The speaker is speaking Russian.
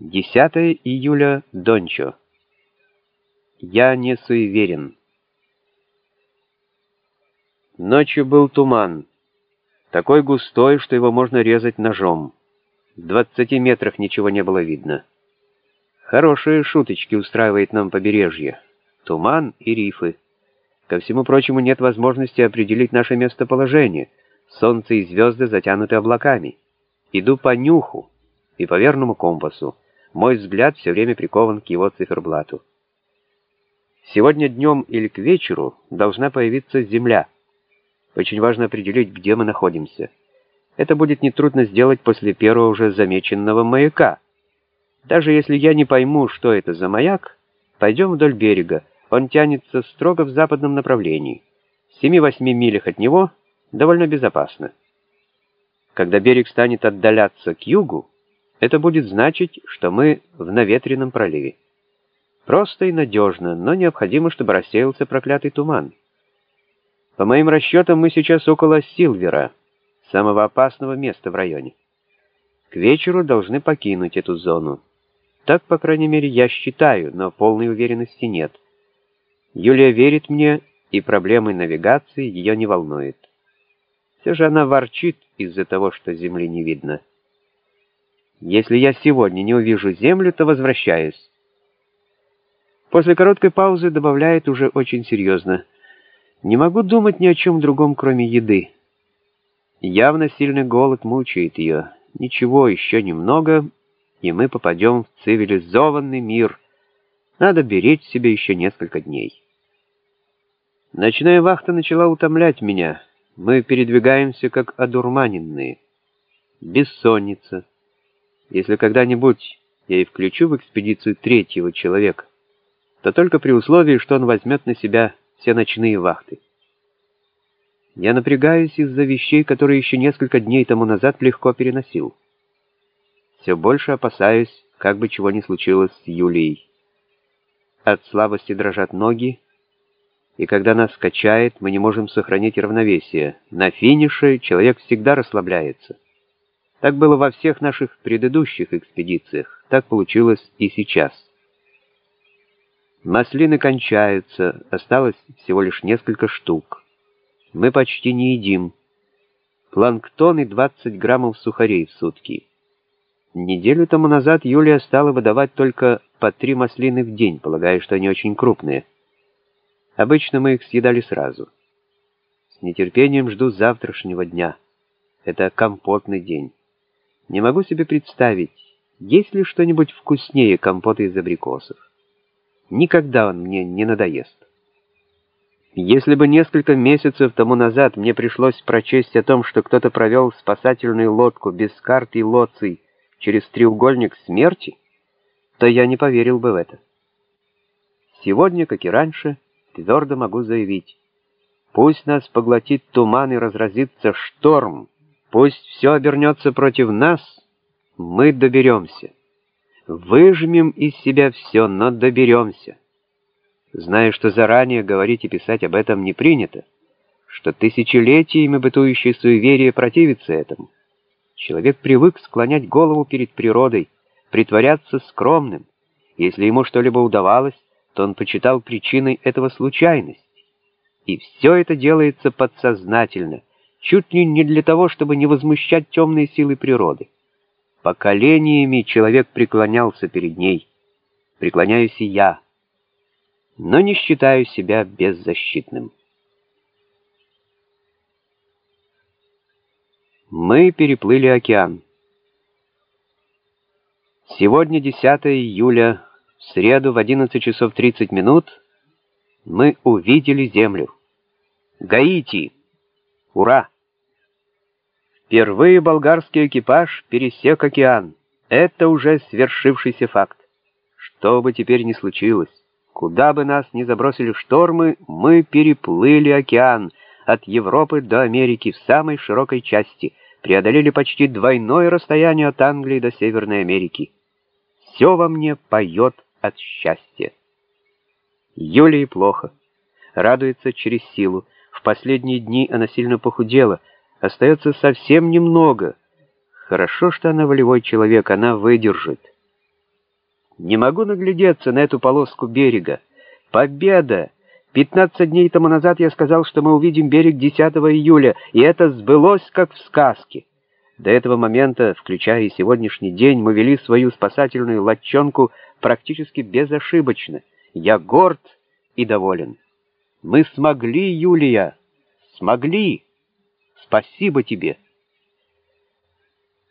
10 июля, Дончо. Я не суеверен. Ночью был туман, такой густой, что его можно резать ножом. В двадцати метрах ничего не было видно. Хорошие шуточки устраивает нам побережье. Туман и рифы. Ко всему прочему, нет возможности определить наше местоположение. Солнце и звезды затянуты облаками. Иду по нюху и по верному компасу. Мой взгляд все время прикован к его циферблату. Сегодня днем или к вечеру должна появиться Земля. Очень важно определить, где мы находимся. Это будет нетрудно сделать после первого уже замеченного маяка. Даже если я не пойму, что это за маяк, пойдем вдоль берега. Он тянется строго в западном направлении. В 7-8 милях от него довольно безопасно. Когда берег станет отдаляться к югу, это будет значить, что мы в наветренном проливе. Просто и надежно, но необходимо, чтобы рассеялся проклятый туман. По моим расчетам, мы сейчас около Силвера, самого опасного места в районе. К вечеру должны покинуть эту зону. Так, по крайней мере, я считаю, но полной уверенности нет. Юлия верит мне, и проблемы навигации ее не волнует. Все же она ворчит из-за того, что земли не видно. Если я сегодня не увижу землю, то возвращаюсь. После короткой паузы добавляет уже очень серьезно. Не могу думать ни о чем другом, кроме еды. Явно сильный голод мучает ее. Ничего, еще немного, и мы попадем в цивилизованный мир. Надо беречь себе еще несколько дней. Ночная вахта начала утомлять меня. Мы передвигаемся как одурманенные. Бессонница. Если когда-нибудь я и включу в экспедицию третьего человека, то только при условии, что он возьмет на себя все ночные вахты. Я напрягаюсь из-за вещей, которые еще несколько дней тому назад легко переносил. Все больше опасаюсь, как бы чего ни случилось с Юлией. От слабости дрожат ноги, и когда нас качает, мы не можем сохранить равновесие. На финише человек всегда расслабляется. Так было во всех наших предыдущих экспедициях, так получилось и сейчас. Маслины кончаются, осталось всего лишь несколько штук. Мы почти не едим. Планктон и 20 граммов сухарей в сутки. Неделю тому назад Юлия стала выдавать только по три маслины в день, полагая, что они очень крупные. Обычно мы их съедали сразу. С нетерпением жду завтрашнего дня. Это компотный день. Не могу себе представить, есть ли что-нибудь вкуснее компота из абрикосов. Никогда он мне не надоест. Если бы несколько месяцев тому назад мне пришлось прочесть о том, что кто-то провел спасательную лодку без карт и лоций через треугольник смерти, то я не поверил бы в это. Сегодня, как и раньше, твердо могу заявить, пусть нас поглотит туман и разразится шторм, Пусть все обернется против нас, мы доберемся. Выжмем из себя все, но доберемся. Зная, что заранее говорить и писать об этом не принято, что тысячелетиями бытующее суеверие противится этому. Человек привык склонять голову перед природой, притворяться скромным. Если ему что-либо удавалось, то он почитал причиной этого случайность. И все это делается подсознательно, чуть ли не для того, чтобы не возмущать темные силы природы. Поколениями человек преклонялся перед ней, преклоняюсь и я, но не считаю себя беззащитным. Мы переплыли океан. Сегодня 10 июля, в среду в 11 часов 30 минут, мы увидели Землю. Гаити! Ура! Впервые болгарский экипаж пересек океан. Это уже свершившийся факт. Что бы теперь ни случилось, куда бы нас ни забросили штормы, мы переплыли океан от Европы до Америки в самой широкой части, преодолели почти двойное расстояние от Англии до Северной Америки. Все во мне поет от счастья. Юлии плохо. Радуется через силу. В последние дни она сильно похудела. Остается совсем немного. Хорошо, что она волевой человек, она выдержит. Не могу наглядеться на эту полоску берега. Победа! Пятнадцать дней тому назад я сказал, что мы увидим берег 10 июля, и это сбылось, как в сказке. До этого момента, включая и сегодняшний день, мы вели свою спасательную лодчонку практически безошибочно. Я горд и доволен. Мы смогли, Юлия, смогли. Спасибо тебе.